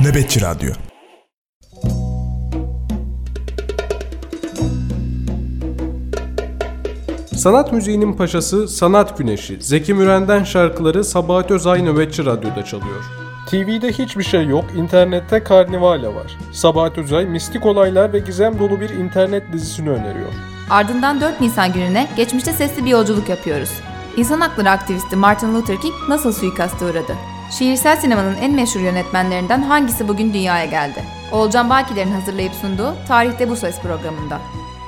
Nöbetçi Radyo Sanat müziğinin paşası Sanat Güneşi, Zeki Müren'den şarkıları Sabahat Özay Nöbetçi Radyo'da çalıyor. TV'de hiçbir şey yok, internette Karnivala var. Sabahat Özay mistik olaylar ve gizem dolu bir internet dizisini öneriyor. Ardından 4 Nisan gününe geçmişte sesli bir yolculuk yapıyoruz. İnsan hakları aktivisti Martin Luther King nasıl suikasta uğradı? Şiirsel sinemanın en meşhur yönetmenlerinden hangisi bugün dünyaya geldi? Oğulcan Bakiler'in hazırlayıp sunduğu Tarihte Bu Ses programında.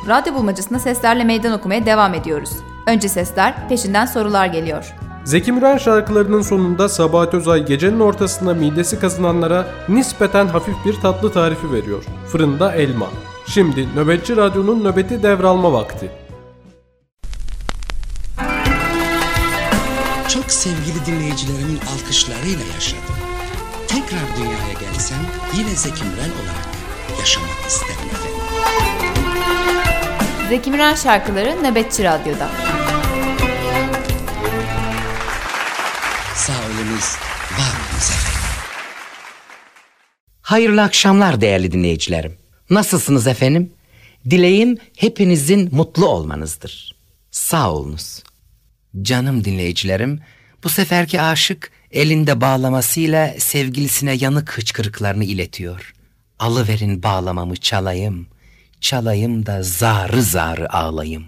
Radyo bulmacasında seslerle meydan okumaya devam ediyoruz. Önce sesler, peşinden sorular geliyor. Zeki Müren şarkılarının sonunda Sabahat Özay gecenin ortasında midesi kazınanlara nispeten hafif bir tatlı tarifi veriyor. Fırında elma. Şimdi Nöbetçi Radyo'nun nöbeti devralma vakti. Sevgili dinleyicilerimin alkışlarıyla yaşadım. Tekrar dünyaya gelsem yine Zeki Müren olarak yaşamak isterim efendim. Zeki Müren şarkıları Nöbetçi Radyo'da. Sağ olunuz, var olunuz efendim. Hayırlı akşamlar değerli dinleyicilerim. Nasılsınız efendim? Dileğim hepinizin mutlu olmanızdır. Sağ olunuz. Canım dinleyicilerim, bu seferki aşık elinde bağlamasıyla sevgilisine yanık hıçkırıklarını iletiyor. Alıverin bağlamamı çalayım, çalayım da zarı zarı ağlayım.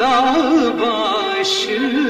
Dağ başında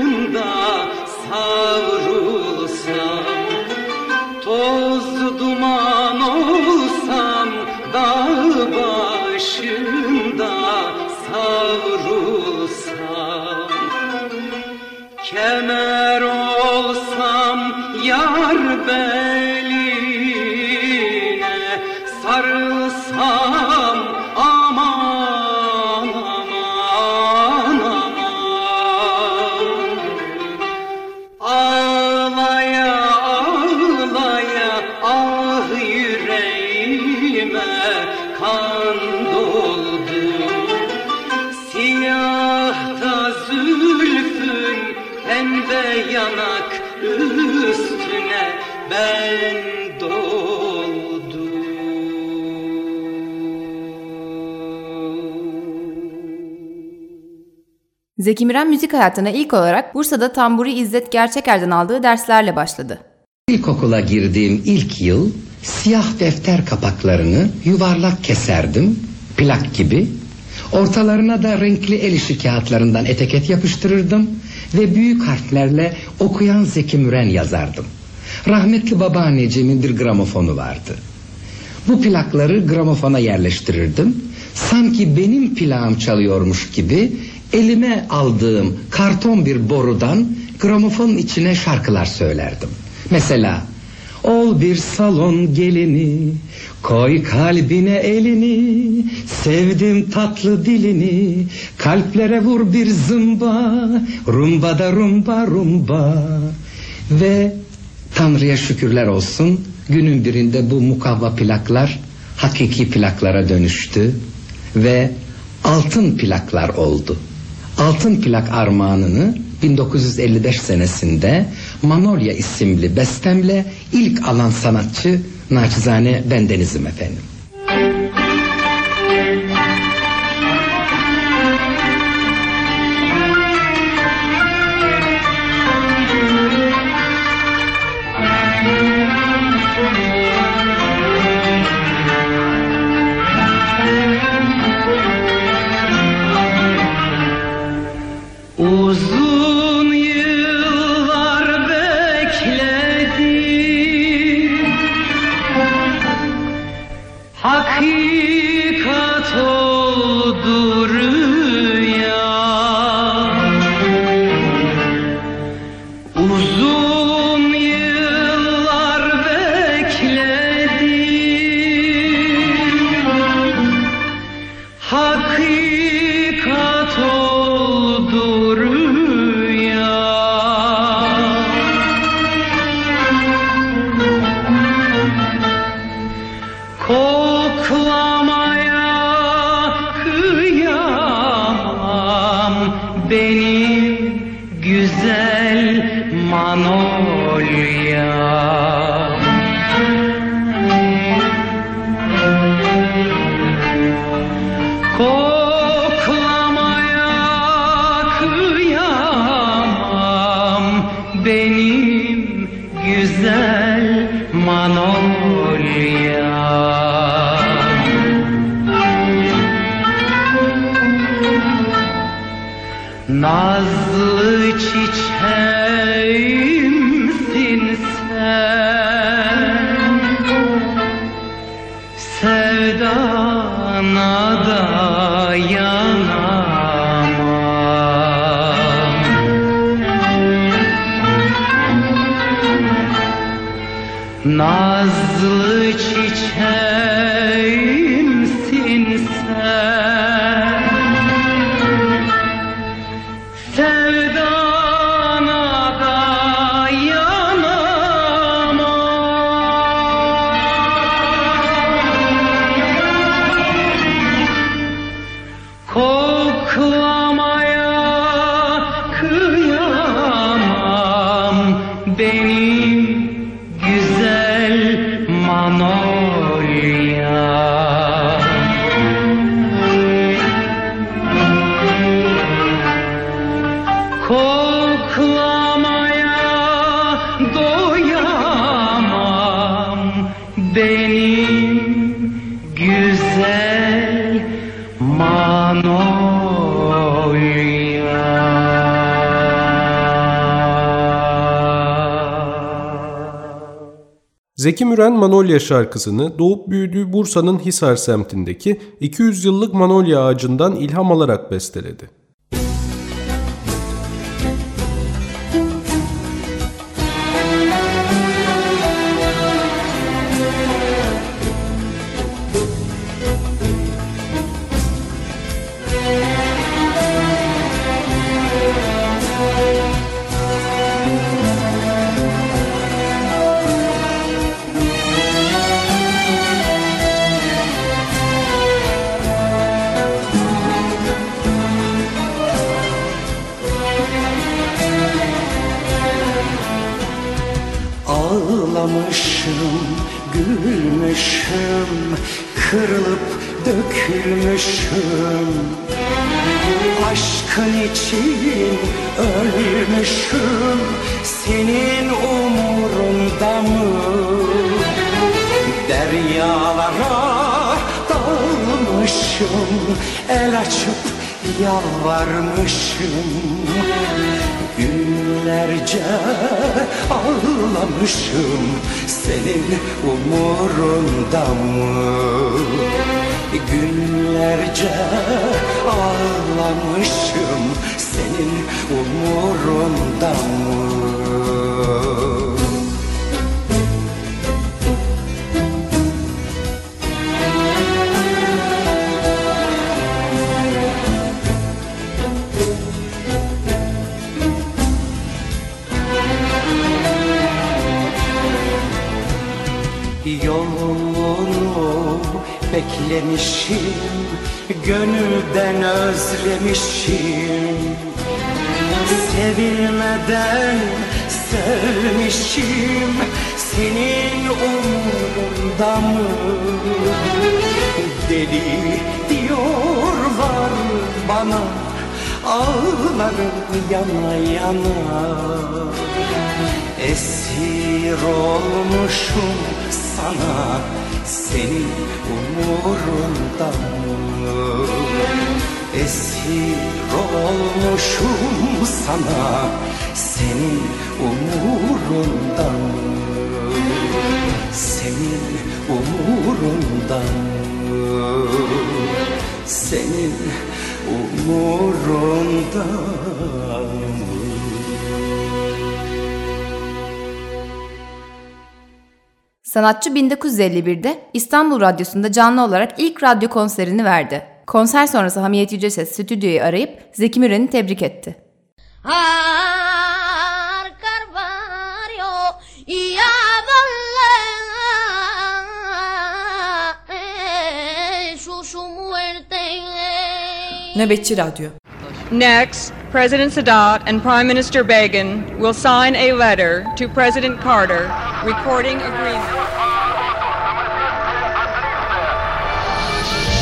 Zeki Müren müzik hayatına ilk olarak Bursa'da Tamburi İzzet Gerçeker'den aldığı derslerle başladı. İlkokula girdiğim ilk yıl siyah defter kapaklarını yuvarlak keserdim plak gibi. Ortalarına da renkli el işi kağıtlarından etiket yapıştırırdım ve büyük harflerle okuyan Zeki Müren yazardım. Rahmetli babaannecimin bir gramofonu vardı. Bu plakları gramofona yerleştirirdim. Sanki benim plağım çalıyormuş gibi elime aldığım karton bir borudan gramofonun içine şarkılar söylerdim. Mesela Ol bir salon gelini Koy kalbine elini Sevdim tatlı dilini Kalplere vur bir zımba Rumba da rumba rumba Ve Tanrı'ya şükürler olsun Günün birinde bu mukavva plaklar Hakiki plaklara dönüştü Ve altın plaklar oldu Altın plak armağanını 1955 senesinde Manolya isimli bestemle ilk alan sanatçı naçizane bendenizim efendim. Nazlı çiçeğimsin Zeki Müren Manolya şarkısını doğup büyüdüğü Bursa'nın Hisar semtindeki 200 yıllık Manolya ağacından ilham alarak besteledi. Dökülmüşüm Aşkın için ölmüşüm, senin umurunda mı? Deryalara dalmışım, el açıp yalvarmışım Günlerce ağlamışım senin umurunda mı? Günlerce ağlamışım senin umurunda mı? Beklemişim Gönülden özlemişim Sevilmeden sevmişim Senin umurunda mı? Deli diyorlar bana Ağlarım yana yana Esir olmuşum sana Senin umurunda mı? Esir olmuşum sana Senin umurunda mı? Senin umurunda mı? Senin umurunda mı? Sanatçı 1951'de İstanbul Radyosu'nda canlı olarak ilk radyo konserini verdi. Konser sonrası Hamiyet Yüceses stüdyoyu arayıp Zeki Müren'i tebrik etti. muerte. Nöbetçi Radyo Next, President Sadat and Prime Minister Begin will sign a letter to President Carter recording agreement.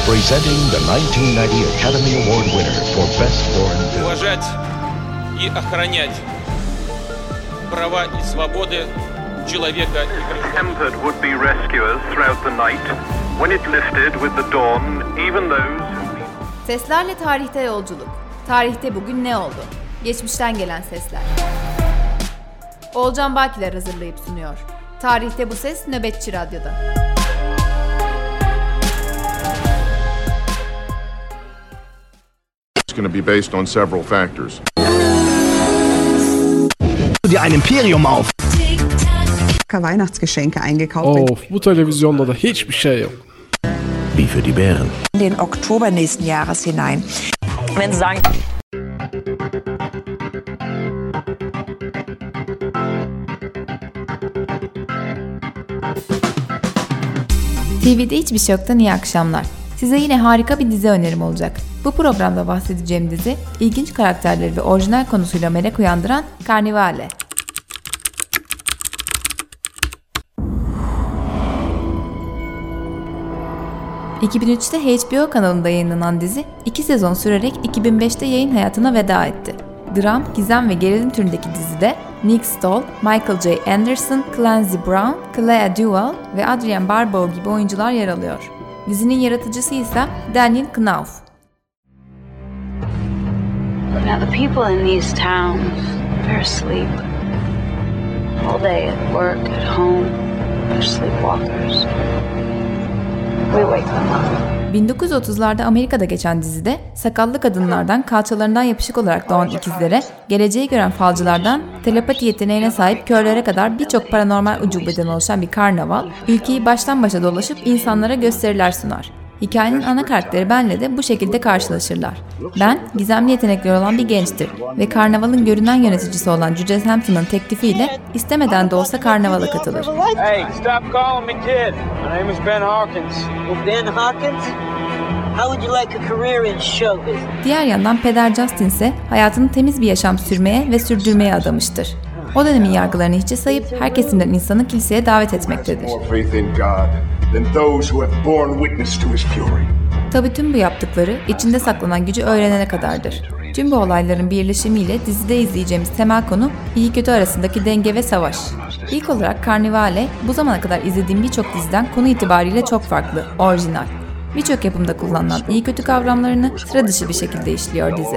presenting the 1990 Academy Award winner for Best Foreign Film. уважать и охранять права и свободы человека и гражданина. Tempered would-be rescuers throughout the night. When it lifted with the dawn, even those who Seslerle tarihte yolculuk. Tarihte bugün ne oldu? Geçmişten gelen sesler. Olcan Bakiler hazırlayıp sunuyor. Tarihte bu ses Nöbetçi Radyo'da. It's going to be based on several factors. dir ein Imperium auf. Weihnachtsgeschenke eingekauft. Of bu televizyonda da hiçbir şey yok. Wie für die Bären. In den Oktober nächsten Jahres hinein. Wenn Sie sagen, TV'de hiçbir şey yoktan iyi akşamlar. Size yine harika bir dizi önerim olacak. Bu programda bahsedeceğim dizi, ilginç karakterleri ve orijinal konusuyla merak uyandıran Carnivale. ...2003'te HBO kanalında yayınlanan dizi... ...iki sezon sürerek 2005'te yayın hayatına veda etti. Dram, gizem ve gerilim türündeki dizide... Nick Stoll, Michael J. Anderson, Clancy Brown, Clea Duvall ve Adrian Barbeau gibi oyuncular yer alıyor. Dizinin yaratıcısı ise Daniel Knauf. Now, the people in these towns, they're asleep. All day at work, at home, they're sleepwalkers. 1930'larda Amerika'da geçen dizide sakallı kadınlardan kalçalarından yapışık olarak doğan ikizlere, geleceği gören falcılardan telepati yeteneğine sahip körlere kadar birçok paranormal ucubeden oluşan bir karnaval, ülkeyi baştan başa dolaşıp insanlara gösteriler sunar. Hikayenin ana karakteri Ben'le de bu şekilde karşılaşırlar. Ben, gizemli yetenekleri olan bir gençtir ve karnavalın görünen yöneticisi olan Cüce Hampton'ın teklifiyle istemeden de olsa karnavala katılır. Hey, stop calling me kid. My name is Ben Hawkins. Ben Hawkins? How would you like a career in show business? Diğer yandan Peder Justin ise hayatını temiz bir yaşam sürmeye ve sürdürmeye adamıştır. O dönemin yargılarını hiçe sayıp her kesimden insanı kiliseye davet etmektedir. Tabi tüm bu yaptıkları içinde saklanan gücü öğrenene kadardır. Tüm bu olayların birleşimiyle dizide izleyeceğimiz temel konu iyi kötü arasındaki denge ve savaş. İlk olarak Carnivale bu zamana kadar izlediğim birçok diziden konu itibariyle çok farklı, orijinal. Birçok yapımda kullanılan iyi kötü kavramlarını sıra dışı bir şekilde işliyor dizi.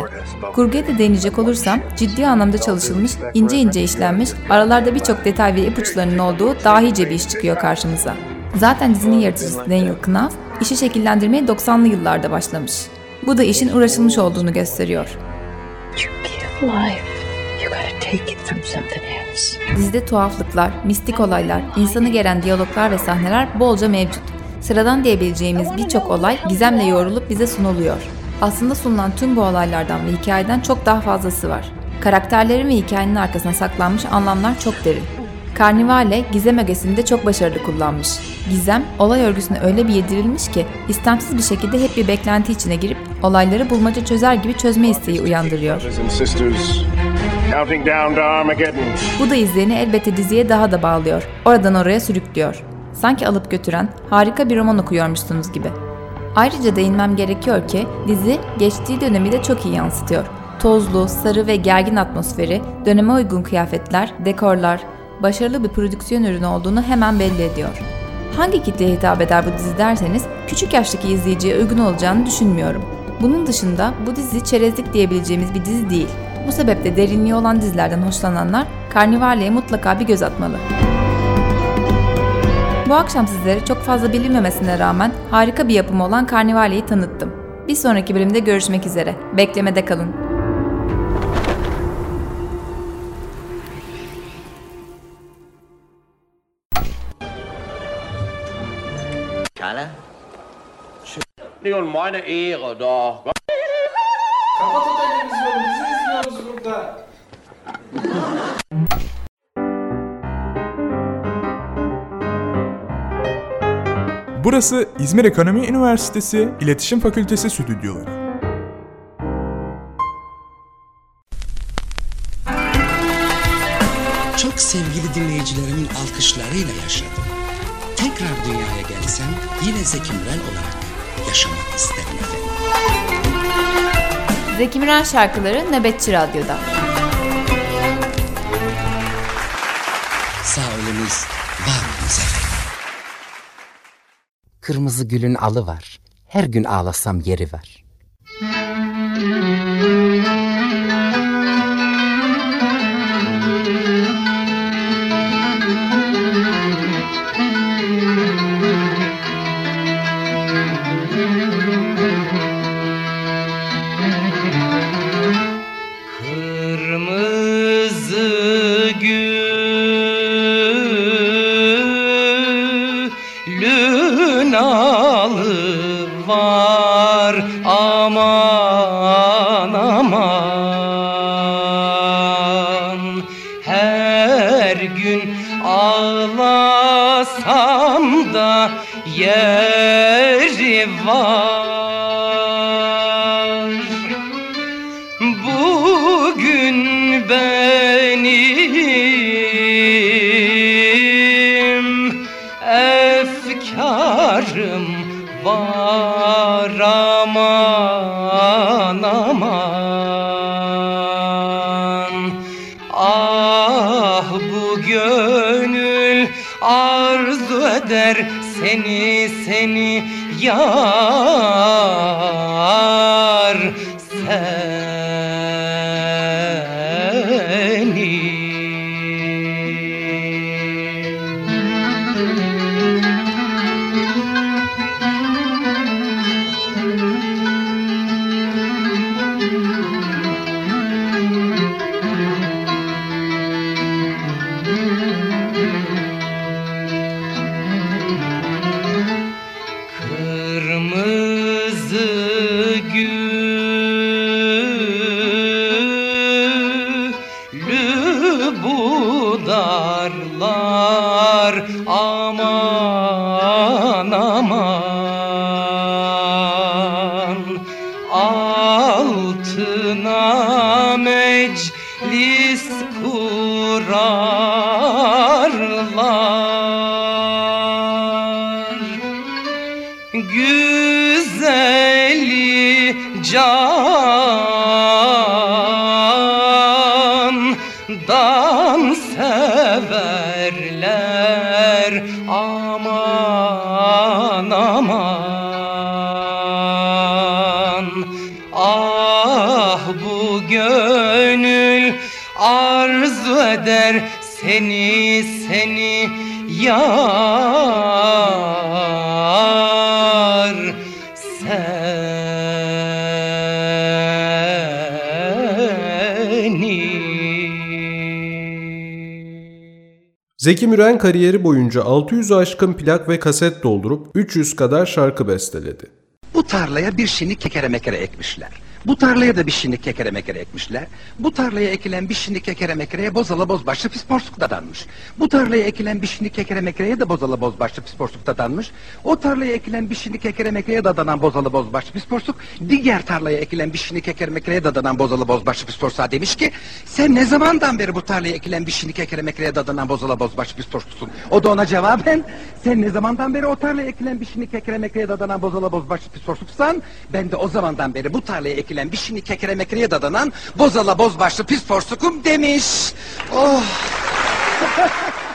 Kurguya da değinecek olursam ciddi anlamda çalışılmış, ince ince işlenmiş, aralarda birçok detay ve ipuçlarının olduğu dahice bir iş çıkıyor karşımıza. Zaten dizinin yaratıcısı Daniel Knauf, işi şekillendirmeye 90'lı yıllarda başlamış. Bu da işin uğraşılmış olduğunu gösteriyor. Dizide tuhaflıklar, mistik olaylar, insanı geren diyaloglar ve sahneler bolca mevcut. Sıradan diyebileceğimiz birçok olay gizemle yoğrulup bize sunuluyor. Aslında sunulan tüm bu olaylardan ve hikayeden çok daha fazlası var. Karakterlerin ve hikayenin arkasına saklanmış anlamlar çok derin. Carnivale gizem ögesini de çok başarılı kullanmış. Gizem, olay örgüsüne öyle bir yedirilmiş ki istemsiz bir şekilde hep bir beklenti içine girip olayları bulmaca çözer gibi çözme isteği uyandırıyor. Bu da izleyeni elbette diziye daha da bağlıyor. Oradan oraya sürüklüyor. Sanki alıp götüren harika bir roman okuyormuşsunuz gibi. Ayrıca değinmem gerekiyor ki dizi geçtiği dönemi de çok iyi yansıtıyor. Tozlu, sarı ve gergin atmosferi, döneme uygun kıyafetler, dekorlar, başarılı bir prodüksiyon ürünü olduğunu hemen belli ediyor. Hangi kitleye hitap eder bu dizi derseniz küçük yaştaki izleyiciye uygun olacağını düşünmüyorum. Bunun dışında bu dizi çerezlik diyebileceğimiz bir dizi değil. Bu sebeple derinliği olan dizilerden hoşlananlar Karnivale'ye mutlaka bir göz atmalı. Bu akşam sizlere çok fazla bilinmemesine rağmen harika bir yapım olan Karnivale'yi tanıttım. Bir sonraki bölümde görüşmek üzere. Beklemede kalın. Kalle? Det ju meine Ehre da. Kapat Burası İzmir Ekonomi Üniversitesi İletişim Fakültesi stüdyoları. Çok sevgili dinleyicilerimin alkışlarıyla yaşadım. Tekrar dünyaya gelsem yine Zeki Müren olarak yaşamak isterim efendim. Zeki Müren şarkıları Nöbetçi Radyo'da. Kırmızı gülün alı var. Her gün ağlasam yeri var. Gönül arzu eder seni seni yar. Kırmızı seni seni yar Zeki Müren kariyeri boyunca 600 aşkın plak ve kaset doldurup 300 kadar şarkı besteledi. Bu tarlaya bir şinik kekere mekere ekmişler. Bu tarlaya da bir şinik kekere ekmişler. Bu tarlaya ekilen bir şinik kekere mekereye bozala bozbaşlı pis porsuk dadanmış. Bu tarlaya ekilen bir şinik kekere mekereye de bozala bozbaşlı pis porsuk dadanmış. O tarlaya ekilen bir şinik kekere mekereye dadanan bozalı bozbaşlı pis porsuk diğer tarlaya ekilen bir şinik kekere mekereye dadanan bozalı bozbaşlı pis porsuğa demiş ki sen ne zamandan beri bu tarlaya ekilen bir şinik kekere mekereye dadanan bozalı bozbaşlı pis porsuksun? O da ona cevaben sen ne zamandan beri o tarlaya ekilen bir şinik kekere mekereye dadanan bozalı bozbaşlı pis porsuksan ben de o zamandan beri bu tarlaya ekilen bir şinik kekere mekereye dadanan bozala bozbaşlı pis porsukum demiş. Oh.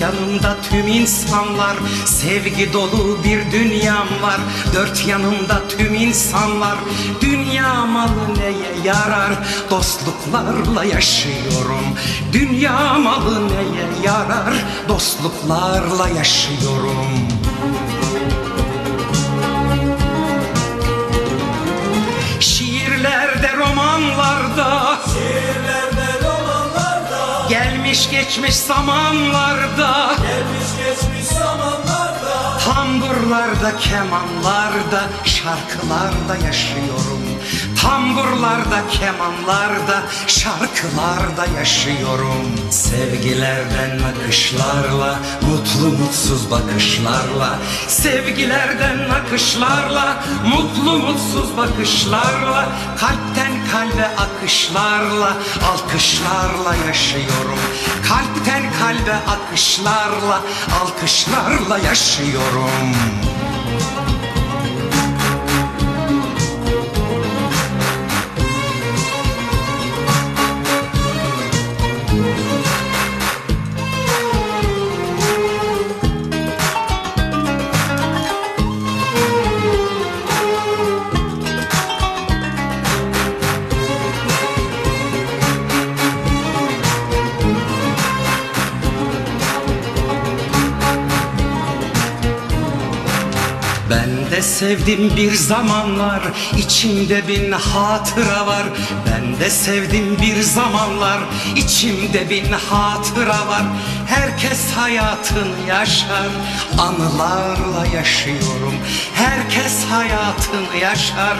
yanımda tüm insanlar Sevgi dolu bir dünyam var. Dört yanımda tüm insanlar Dünya malı neye yarar? Dostluklarla yaşıyorum Dünya malı neye yarar? Dostluklarla yaşıyorum Gelmiş geçmiş zamanlarda. Gelmiş geçmiş zamanlarda. Tamburlarda, kemanlarda, şarkılarda yaşıyorum Tamburlarda, kemanlarda, şarkılarda yaşıyorum. Sevgilerden akışlarla, mutlu mutsuz bakışlarla. Sevgilerden akışlarla, mutlu mutsuz bakışlarla. Kalpten kalbe akışlarla, alkışlarla yaşıyorum. Kalpten kalbe akışlarla, alkışlarla yaşıyorum sevdim bir zamanlar içimde bin hatıra var. Ben de sevdim bir zamanlar içimde bin hatıra var. Herkes hayatını yaşar anılarla yaşıyorum. Herkes hayatını yaşar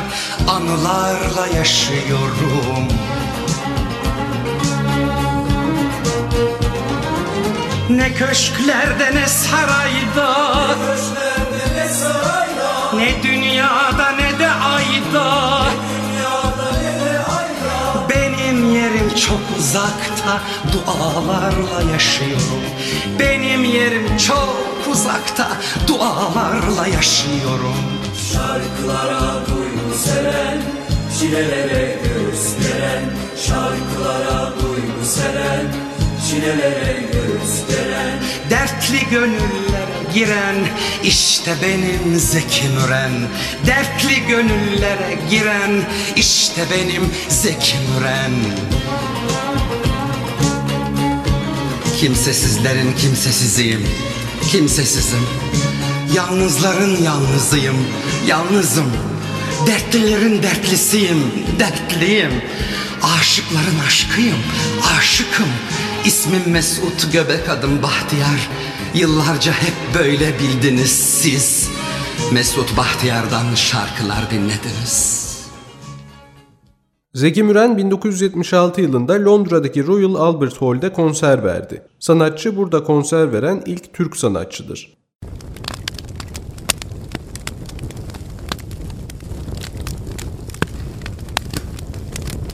anılarla yaşıyorum. Ne köşklerde ne sarayda Ne dünyada ne de ayda. Benim yerim çok uzakta Dualarla yaşıyorum. Benim yerim çok uzakta Dualarla yaşıyorum. Şarkılara duygu seren Çilelere göğüs geren Şarkılara duygu seren Çilelere göğüs geren Dertli gönüllere giren işte benim Zeki Müren. Dertli gönüllere giren işte benim Zeki Müren. Kimsesizlerin kimsesiziyim Kimsesizim. Yalnızların yalnızıyım Yalnızım Dertlilerin dertlisiyim Dertliyim. Aşıkların aşkıyım Aşıkım. İsmim Mesut Göbek adım Bahtiyar. Yıllarca hep böyle bildiniz siz. Mesut Bahtiyar'dan şarkılar dinlediniz. Zeki Müren 1976 yılında Londra'daki Royal Albert Hall'de konser verdi. Sanatçı burada konser veren ilk Türk sanatçıdır.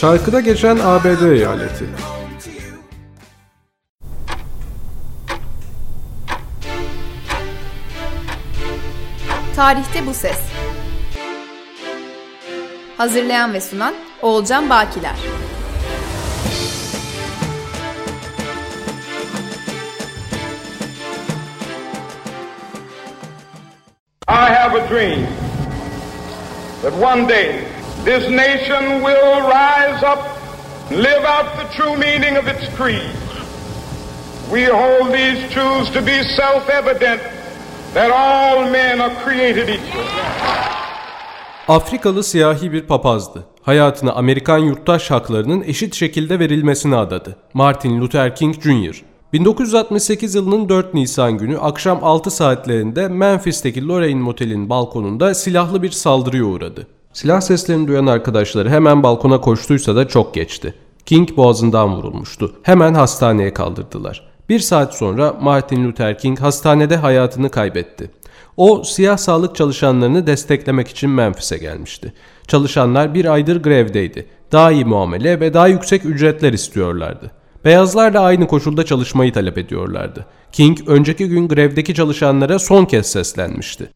Şarkıda geçen ABD eyaleti. Tarihte bu ses. Hazırlayan ve sunan Oğulcan Bakiler. I have a dream that one day this nation will rise up live out the true meaning of its creed. We hold these truths to be self-evident that all men are created equal. Afrikalı siyahi bir papazdı. Hayatını Amerikan yurttaş haklarının eşit şekilde verilmesine adadı. Martin Luther King Jr. 1968 yılının 4 Nisan günü akşam 6 saatlerinde Memphis'teki Lorraine Motel'in balkonunda silahlı bir saldırıya uğradı. Silah seslerini duyan arkadaşları hemen balkona koştuysa da çok geçti. King boğazından vurulmuştu. Hemen hastaneye kaldırdılar. Bir saat sonra Martin Luther King hastanede hayatını kaybetti. O siyah sağlık çalışanlarını desteklemek için Memphis'e gelmişti. Çalışanlar bir aydır grevdeydi. Daha iyi muamele ve daha yüksek ücretler istiyorlardı. Beyazlar da aynı koşulda çalışmayı talep ediyorlardı. King önceki gün grevdeki çalışanlara son kez seslenmişti.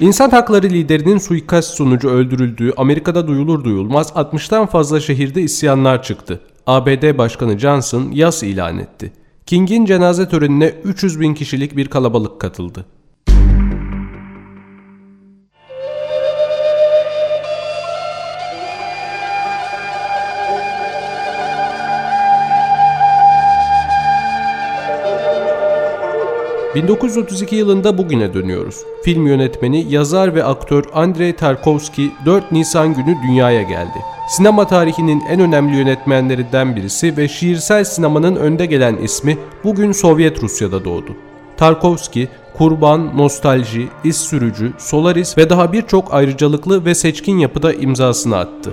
İnsan hakları liderinin suikast sonucu öldürüldüğü Amerika'da duyulur duyulmaz 60'tan fazla şehirde isyanlar çıktı. ABD Başkanı Johnson yas ilan etti. King'in cenaze törenine 300 bin kişilik bir kalabalık katıldı. ...1932 yılında bugüne dönüyoruz. Film yönetmeni, yazar ve aktör Andrei Tarkovski 4 Nisan günü dünyaya geldi. Sinema tarihinin en önemli yönetmenlerinden birisi ve şiirsel sinemanın önde gelen ismi bugün Sovyet Rusya'da doğdu. Tarkovski, Kurban, Nostalji, İz Sürücü, Solaris ve daha birçok ayrıcalıklı ve seçkin yapıda imzasını attı.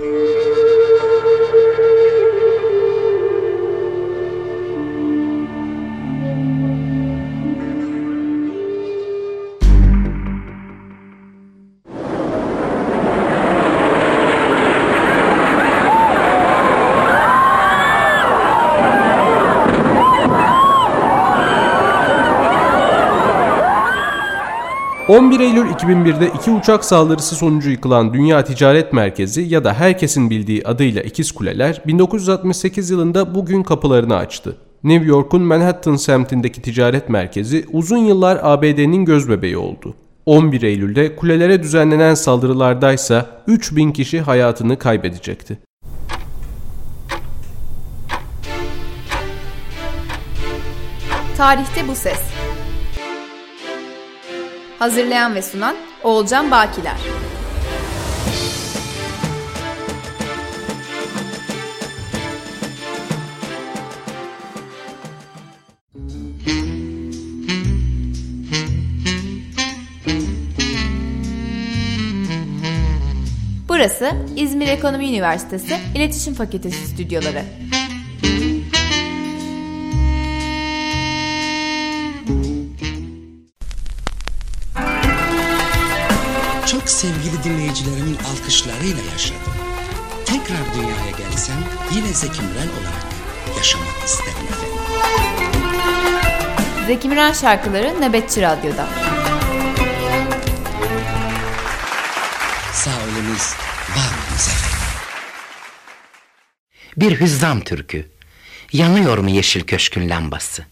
...11 Eylül 2001'de iki uçak saldırısı sonucu yıkılan Dünya Ticaret Merkezi ya da herkesin bildiği adıyla İkiz Kuleler 1968 yılında bugün kapılarını açtı. New York'un Manhattan semtindeki ticaret merkezi uzun yıllar ABD'nin gözbebeği oldu. 11 Eylül'de kulelere düzenlenen saldırılardaysa 3000 kişi hayatını kaybedecekti. Tarihte bu ses. Hazırlayan ve sunan Oğulcan Bakiler. Burası İzmir Ekonomi Üniversitesi İletişim Fakültesi stüdyoları. Sevgili dinleyicilerimin alkışlarıyla yaşadım. Tekrar dünyaya gelsem yine Zeki Müren olarak yaşamak isterim efendim. Zeki Müren şarkıları Nöbetçi Radyo'da. Sağ olunuz, var olunuz efendim. Bir hüzzam türkü. Yanıyor mu yeşil köşkün lambası?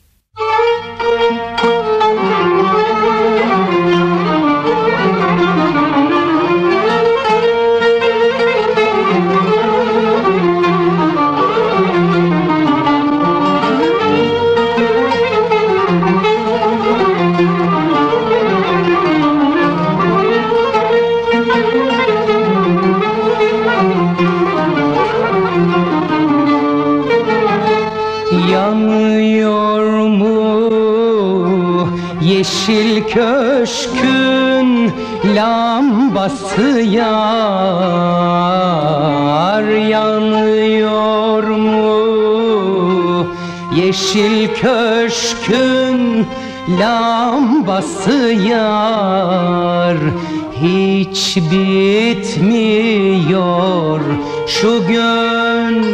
Yeşil köşkün lambası yar Yanıyor mu? Yeşil köşkün lambası yar Hiç bitmiyor. Şu gönlümün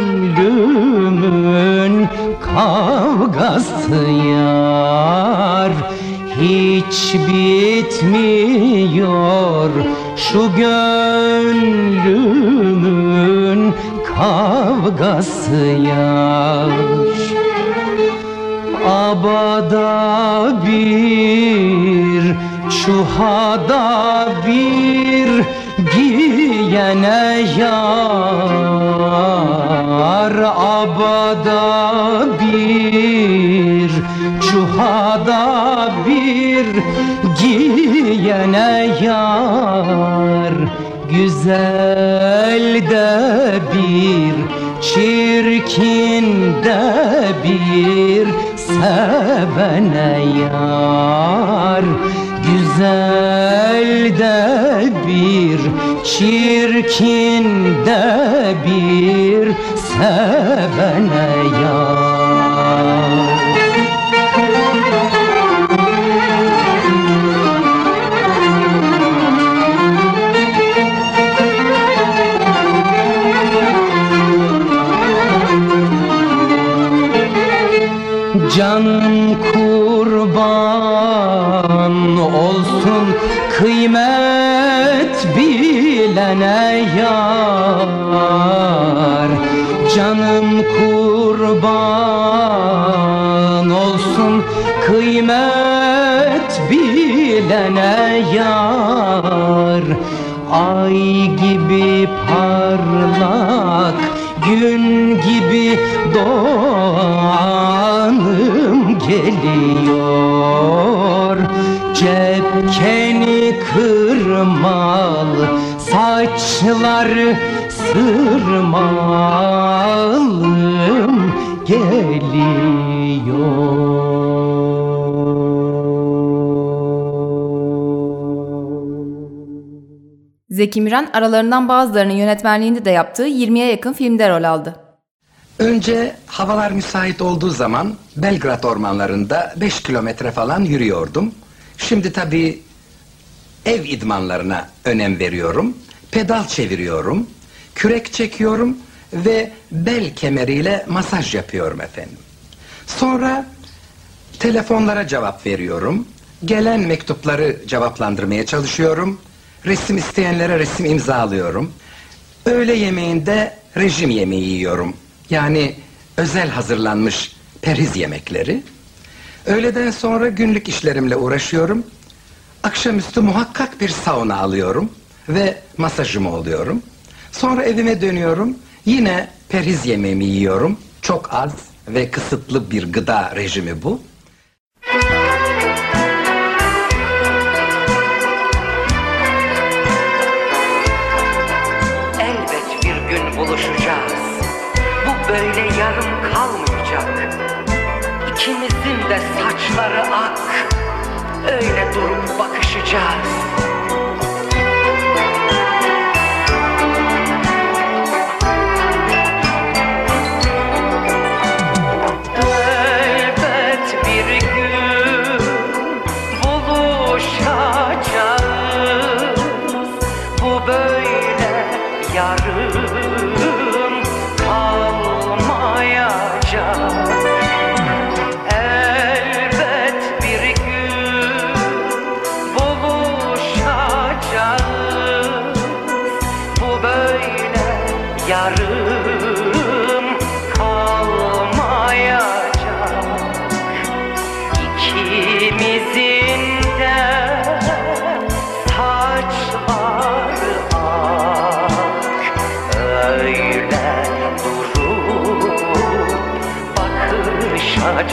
kavgası yar Hiç bitmiyor şu gönlümün kavgası yar Abada bir, çuhada bir giyene yar. Abada bir, çuhada bir giyene yar. Güzel de bir, çirkin de bir sevene yar. Güzel de bir, çirkin de bir sevene yar Ay gibi parlak gün gibi doğanım geliyor. Cepkeni kırmalı saçları sırmalım Zeki Müren aralarından bazılarının yönetmenliğinde de yaptığı 20'ye yakın filmde rol aldı. Önce havalar müsait olduğu zaman Belgrad ormanlarında 5 kilometre falan yürüyordum. Şimdi tabii ev idmanlarına önem veriyorum. Pedal çeviriyorum, kürek çekiyorum ve bel kemeriyle masaj yapıyorum efendim. Sonra telefonlara cevap veriyorum. Gelen mektupları cevaplandırmaya çalışıyorum. Resim isteyenlere resim imzalıyorum. Öğle yemeğinde rejim yemeği yiyorum. Yani özel hazırlanmış periz yemekleri. Öğleden sonra günlük işlerimle uğraşıyorum. Akşamüstü muhakkak bir sauna alıyorum ve masajımı oluyorum. Sonra evime dönüyorum. Yine periz yemeğimi yiyorum. Çok az ve kısıtlı bir gıda rejimi bu. just.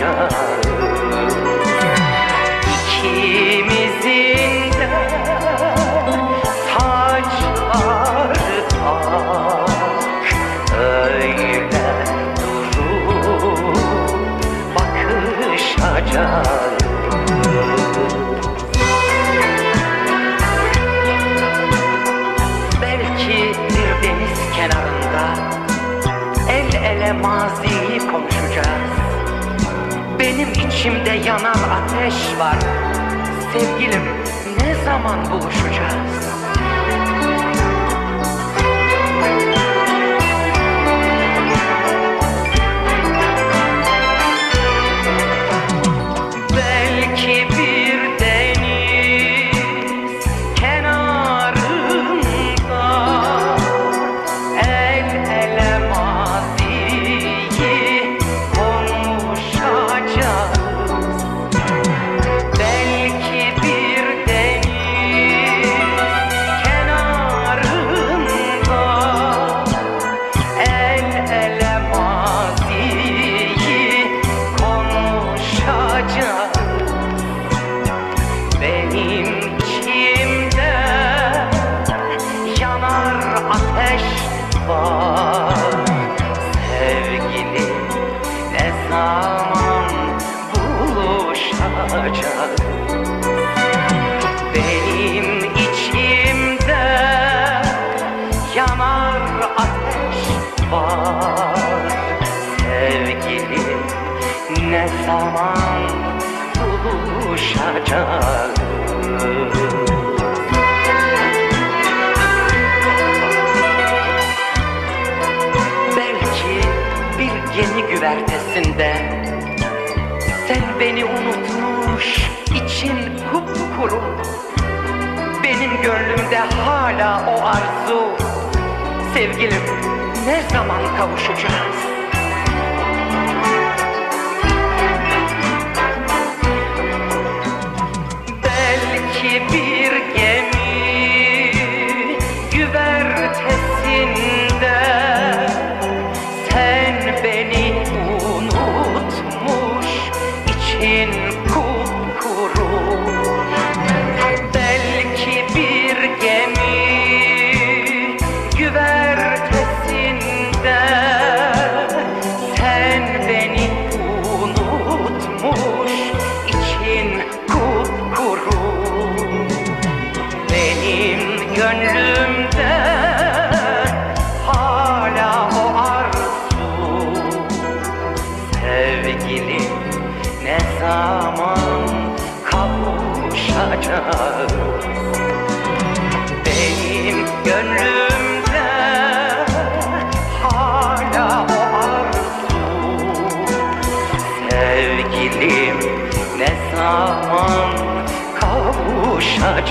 yarım İkimizin içimde yanan ateş var Sevgilim ne zaman buluşacağız? Güvertesinde Sen beni unutmuş için kupkuru. Benim gönlümde hala o arzu. Sevgilim ne zaman kavuşacağız?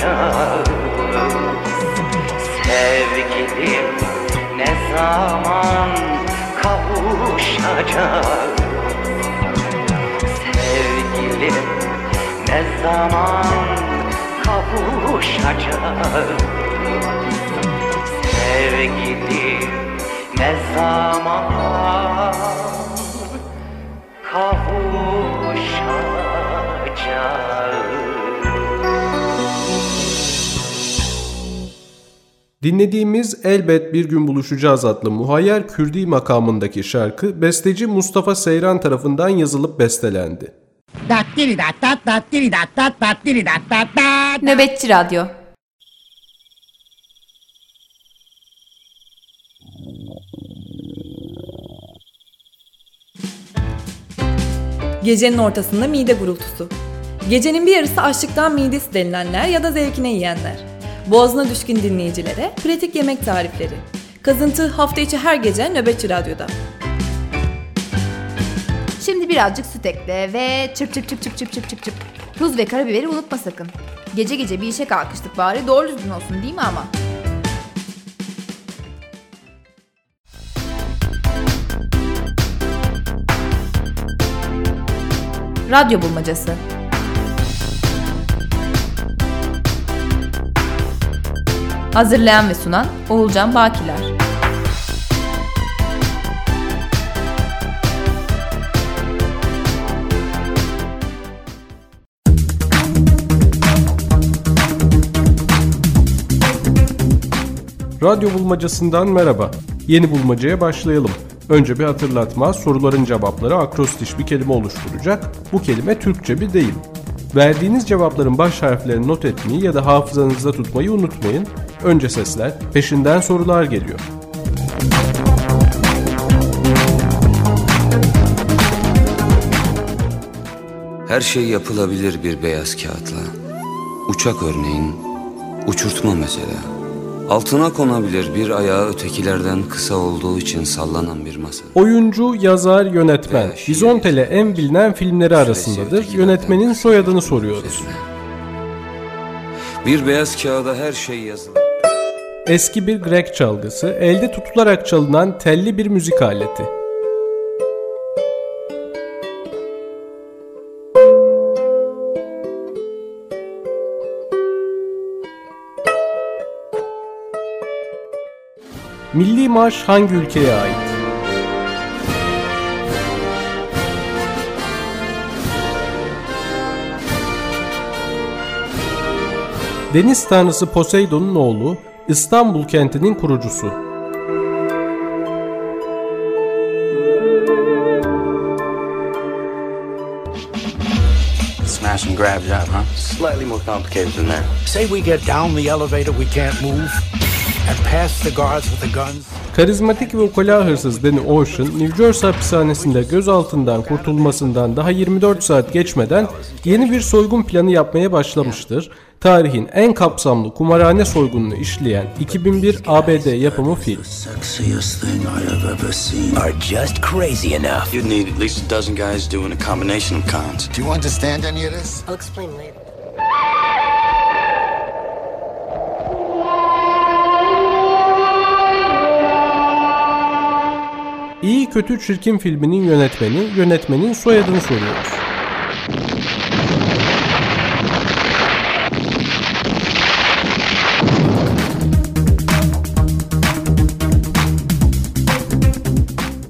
Kavuşacağız Sevgilim ne zaman kavuşacağız Sevgilim ne zaman kavuşacağız Sevgilim ne zaman kavuşacağız Dinlediğimiz Elbet Bir Gün Buluşacağız adlı muhayyer Kürdi makamındaki şarkı besteci Mustafa Seyran tarafından yazılıp bestelendi. Nöbetçi Radyo Gecenin ortasında mide gurultusu. Gecenin bir yarısı açlıktan midesi denilenler ya da zevkine yiyenler. Boğazına düşkün dinleyicilere pratik yemek tarifleri. Kazıntı hafta içi her gece Nöbetçi Radyo'da. Şimdi birazcık süt ekle ve çırp çırp çırp çırp çırp çırp çırp çırp. Tuz ve karabiberi unutma sakın. Gece gece bir işe kalkıştık bari doğru düzgün olsun değil mi ama? Radyo Bulmacası Hazırlayan ve sunan Oğulcan Bakiler. Radyo Bulmacası'ndan merhaba. Yeni bulmacaya başlayalım. Önce bir hatırlatma, soruların cevapları akrostiş bir kelime oluşturacak. Bu kelime Türkçe bir deyim. Verdiğiniz cevapların baş harflerini not etmeyi ya da hafızanızda tutmayı unutmayın. Önce sesler, peşinden sorular geliyor. Her şey yapılabilir bir beyaz kağıtla. Uçak örneğin, uçurtma mesela. Altına konabilir bir ayağı ötekilerden kısa olduğu için sallanan bir masa. Oyuncu, yazar, yönetmen. Bizontele en bilinen filmleri arasındadır. Yönetmenin soyadını soruyoruz. Bir beyaz kağıda her şey yazılı. Eski bir Grek çalgısı, elde tutularak çalınan telli bir müzik aleti. Milli marş hangi ülkeye ait? Deniz tanrısı Poseidon'un oğlu, İstanbul kentinin kurucusu. Smash and grab job, huh? Slightly more complicated than that. Say we get down the elevator, we can't move, and past the guards with the guns. Karizmatik ve ukala hırsız Danny Ocean, New Jersey hapishanesinde gözaltından kurtulmasından daha 24 saat geçmeden yeni bir soygun planı yapmaya başlamıştır. Tarihin en kapsamlı kumarhane soygununu işleyen 2001 ABD yapımı film. İyi Kötü Çirkin filminin yönetmeni, yönetmenin soyadını soruyoruz.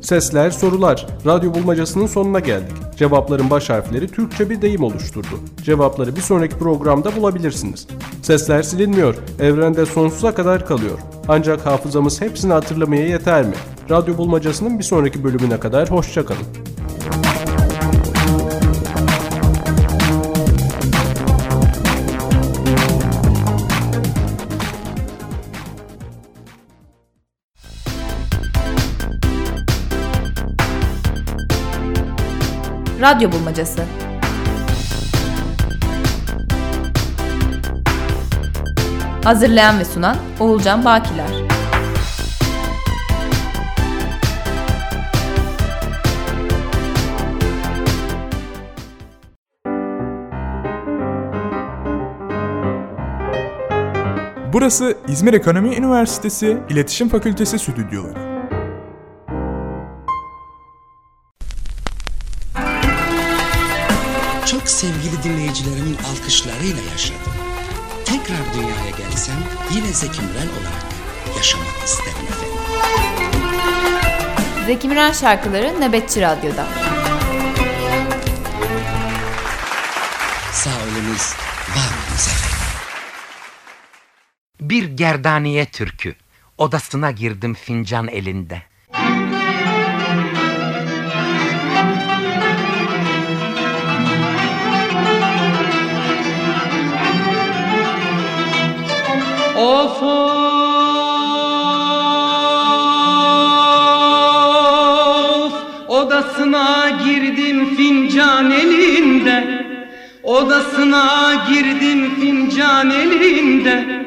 Sesler, sorular. Radyo bulmacasının sonuna geldik. Cevapların baş harfleri Türkçe bir deyim oluşturdu. Cevapları bir sonraki programda bulabilirsiniz. Sesler silinmiyor. Evrende sonsuza kadar kalıyor. Ancak hafızamız hepsini hatırlamaya yeter mi? Radyo bulmacasının bir sonraki bölümüne kadar hoşçakalın. Radyo Bulmacası Hazırlayan ve sunan Oğulcan Bakiler Burası İzmir Ekonomi Üniversitesi İletişim Fakültesi Stüdyoları. Sevgili dinleyicilerimin alkışlarıyla yaşadım. Tekrar dünyaya gelsem yine Zeki Müren olarak yaşamak isterim efendim. Zeki Müren şarkıları Nöbetçi Radyo'da. Sağ olunuz, var olunuz efendim. Bir gerdaniye türkü. Odasına girdim fincan elinde. Of Odasına girdim fincan elinde. Odasına girdim fincan elinde.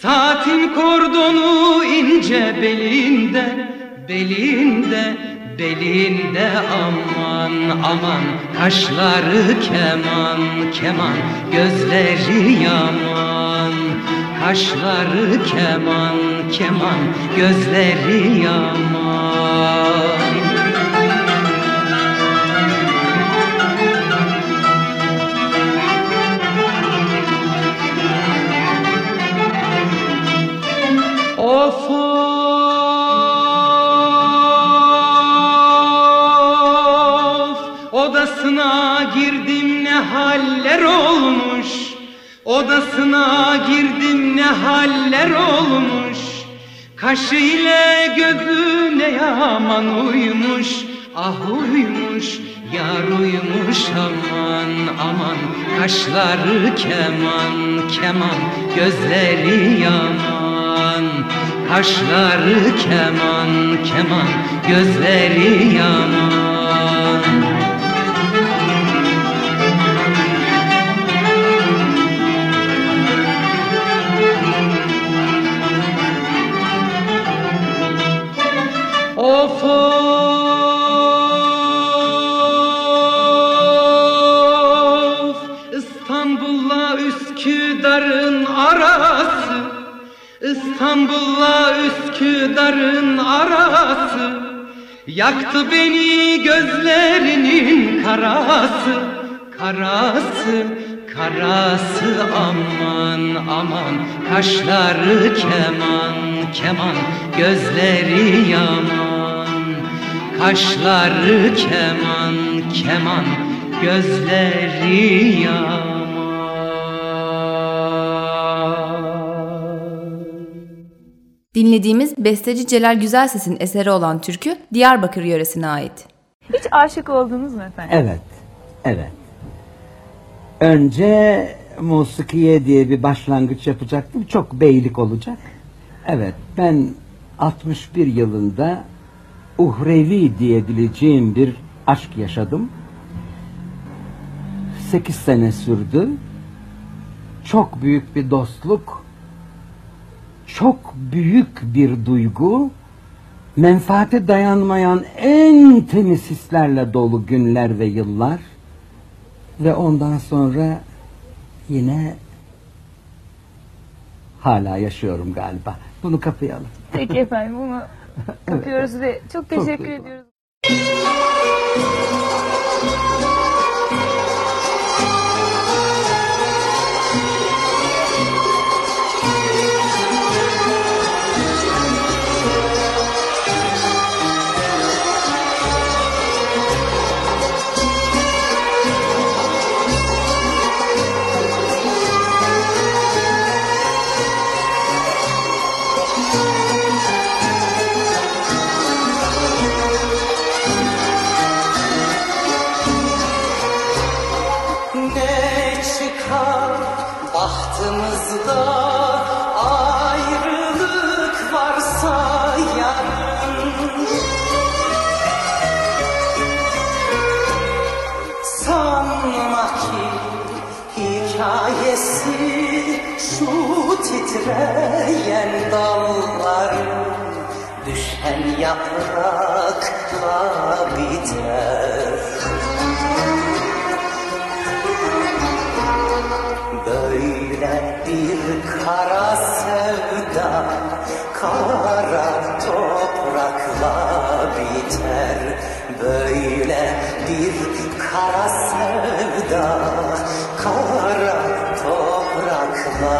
Saatin kordonu ince belinde. Belinde belinde aman aman. Kaşları keman keman. Gözleri yaman Kaşları keman keman Gözleri yaman. Of of Odasına girdim ne haller olmuş Odasına girdim ne haller olmuş? Kaşı ile gözü ne yaman uymuş. Ah uymuş yar uymuş aman aman. Kaşları keman keman gözleri yaman. Kaşları keman keman gözleri yaman Üsküdar'ın arası Yaktı beni gözlerinin karası. Karası, karası aman aman. Kaşları keman keman gözleri yaman. Kaşları keman keman gözleri yaman Dinlediğimiz besteci Celal Güzelses'in eseri olan türkü Diyarbakır yöresine ait. Hiç aşık oldunuz mu efendim? Evet, evet. Önce musikiye diye bir başlangıç yapacaktım. Çok beylik olacak. Evet, ben 61 yılında uhrevi diyebileceğim bir aşk yaşadım. 8 sene sürdü. Çok büyük bir dostluk, çok büyük bir duygu, menfaate dayanmayan en temiz hislerle dolu günler ve yıllar ve ondan sonra yine hala yaşıyorum galiba. Bunu kapayalım. Peki efendim bunu kapıyoruz ve çok teşekkür duygu. ediyoruz. Sanma ki hikayesi şu titreyen dalların Düşen yaprakla biter Böyle bir kara sevda Kara toprakla biter. Böyle bir kara sevda Kara toprakla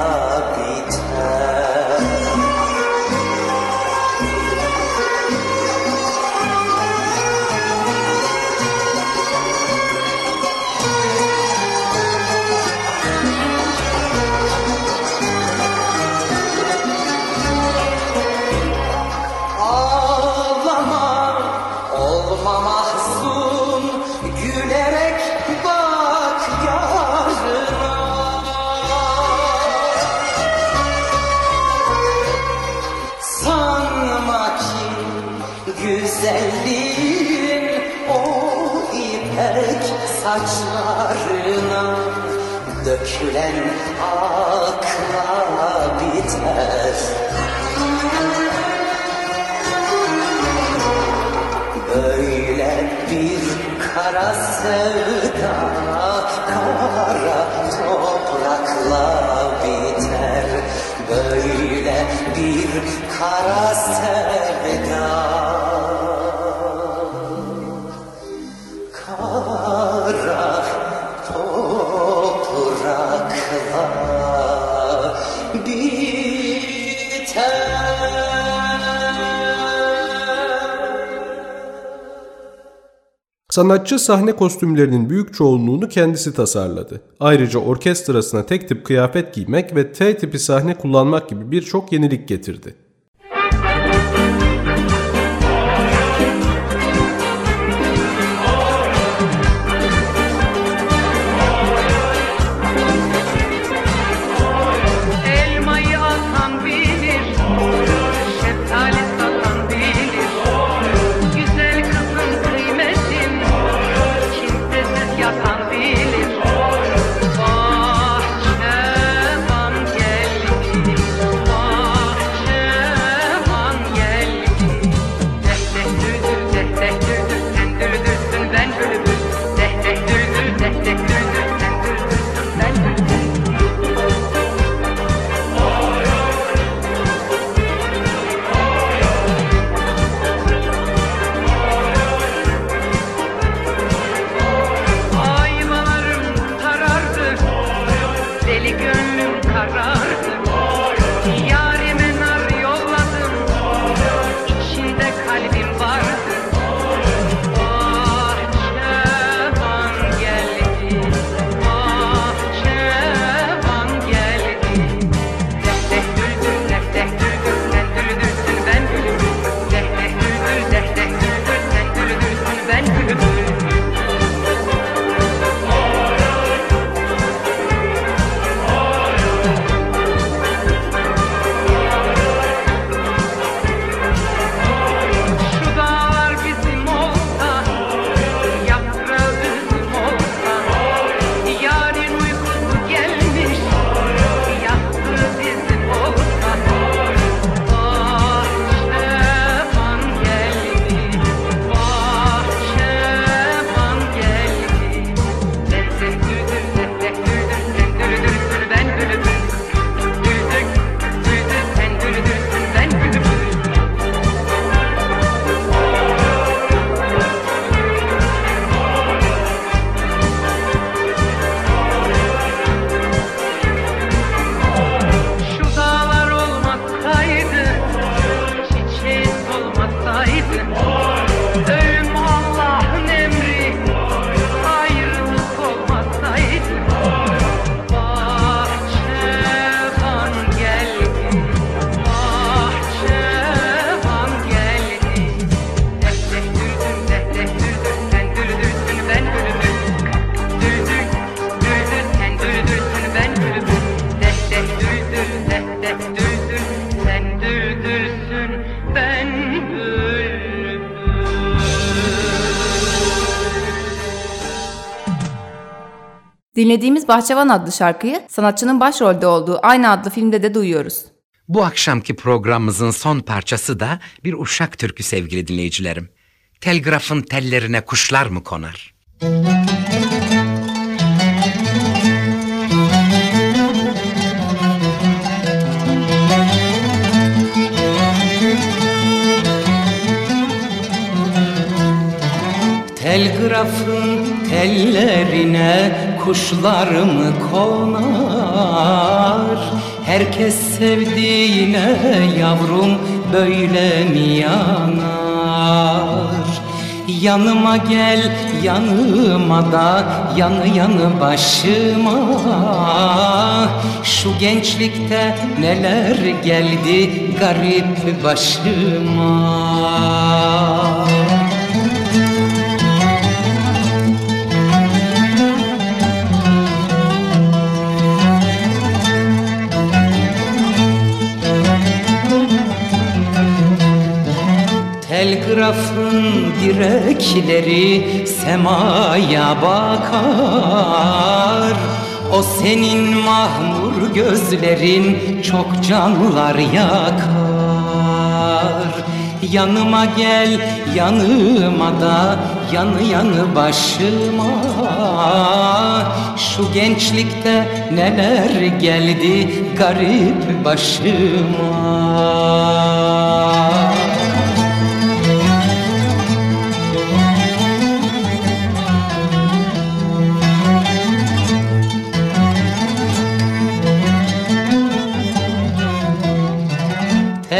dökülen akla biter. Böyle bir kara sevda Kara toprakla biter Böyle bir kara sevda Sanatçı sahne kostümlerinin büyük çoğunluğunu kendisi tasarladı. Ayrıca orkestrasına tek tip kıyafet giymek ve T tipi sahne kullanmak gibi birçok yenilik getirdi. Dinlediğimiz Bahçıvan adlı şarkıyı sanatçının başrolde olduğu aynı adlı filmde de duyuyoruz. Bu akşamki programımızın son parçası da bir uşak türkü sevgili dinleyicilerim. Telgrafın tellerine kuşlar mı konar? Telgrafın tellerine kuşlar mı konar? Herkes sevdiğine yavrum böyle mi yanar? Yanıma gel yanıma da yanı yanı başıma Şu gençlikte neler geldi garip başıma Telgrafın direkleri semaya bakar. O senin mahmur gözlerin çok canlar yakar. Yanıma gel yanıma da yanı yanı başıma. Şu gençlikte neler geldi garip başıma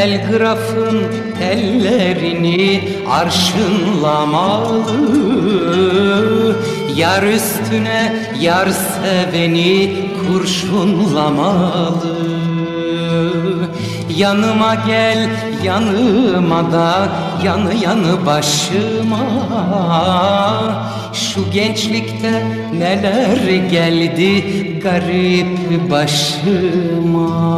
Telgrafın tellerini arşınlamalı Yar üstüne yar seveni kurşunlamalı Yanıma gel yanıma da yanı yanı başıma. Şu gençlikte neler geldi garip başıma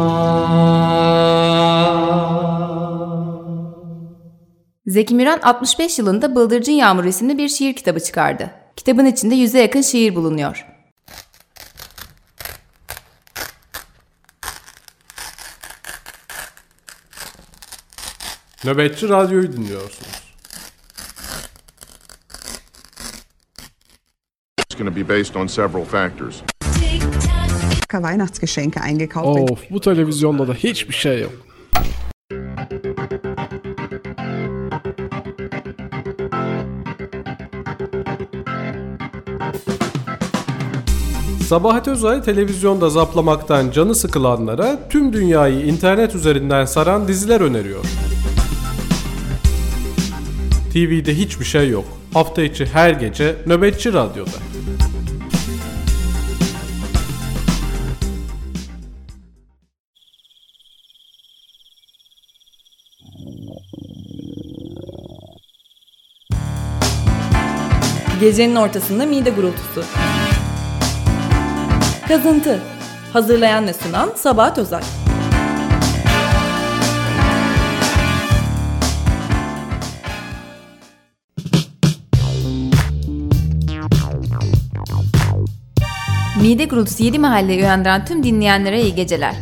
Zeki Müren 65 yılında Bıldırcın Yağmur isimli bir şiir kitabı çıkardı. Kitabın içinde yüze yakın şiir bulunuyor. Nöbetçi Radyo'yu dinliyorsunuz. It's going to be based on several factors. Weihnachtsgeschenke eingekauft. Of bu televizyonda da hiçbir şey yok. Sabahat Özay televizyonda zaplamaktan canı sıkılanlara tüm dünyayı internet üzerinden saran diziler öneriyor. TV'de hiçbir şey yok. Hafta içi her gece Nöbetçi Radyo'da. Gecenin ortasında mide gurultusu. Kazıntı. Hazırlayan ve sunan Sabahat Özay. Mide gurultusu 7 mahalleyi uyandıran tüm dinleyenlere iyi geceler.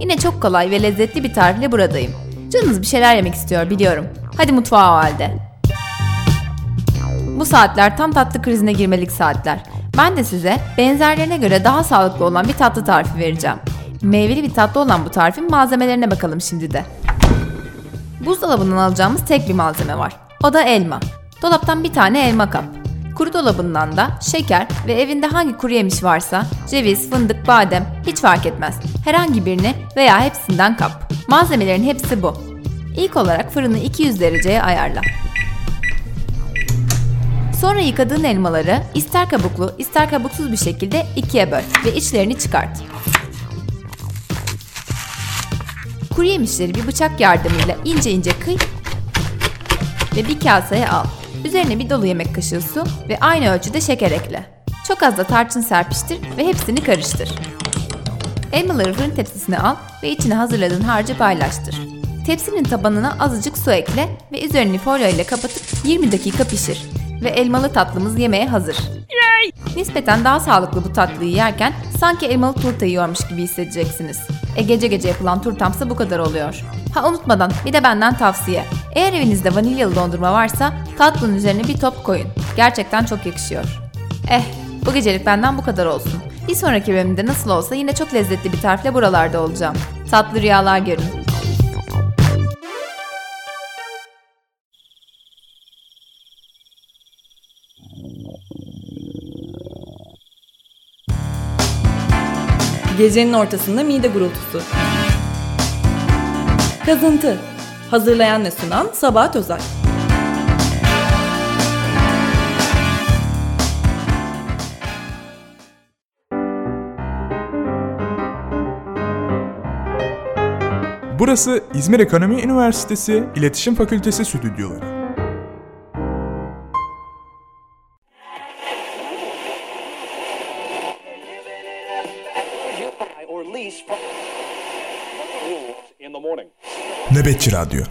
Yine çok kolay ve lezzetli bir tarifle buradayım. Canınız bir şeyler yemek istiyor biliyorum. Hadi mutfağa o halde. Bu saatler tam tatlı krizine girmelik saatler. Ben de size benzerlerine göre daha sağlıklı olan bir tatlı tarifi vereceğim. Meyveli bir tatlı olan bu tarifin malzemelerine bakalım şimdi de. Buzdolabından alacağımız tek bir malzeme var. O da elma. Dolaptan bir tane elma kap. Kuru dolabından da şeker ve evinde hangi kuru yemiş varsa ceviz, fındık, badem hiç fark etmez. Herhangi birini veya hepsinden kap. Malzemelerin hepsi bu. İlk olarak fırını 200 dereceye ayarla. Sonra yıkadığın elmaları ister kabuklu ister kabuksuz bir şekilde ikiye böl ve içlerini çıkart. Kuru yemişleri bir bıçak yardımıyla ince ince kıy ve bir kaseye al. Üzerine bir dolu yemek kaşığı su ve aynı ölçüde şeker ekle. Çok az da tarçın serpiştir ve hepsini karıştır. Elmaları fırın tepsisine al ve içine hazırladığın harcı paylaştır. Tepsinin tabanına azıcık su ekle ve üzerini folyo ile kapatıp 20 dakika pişir ve elmalı tatlımız yemeğe hazır. Nispeten daha sağlıklı bu tatlıyı yerken sanki elmalı turta yiyormuş gibi hissedeceksiniz. E gece gece yapılan turtamsa bu kadar oluyor. Ha unutmadan bir de benden tavsiye. Eğer evinizde vanilyalı dondurma varsa tatlının üzerine bir top koyun. Gerçekten çok yakışıyor. Eh bu gecelik benden bu kadar olsun. Bir sonraki bölümde nasıl olsa yine çok lezzetli bir tarifle buralarda olacağım. Tatlı rüyalar görün. Gecenin ortasında mide gurultusu. Kazıntı. Hazırlayan ve sunan Sabahat Özay. Burası İzmir Ekonomi Üniversitesi İletişim Fakültesi stüdyoları. Nöbetçi Radyo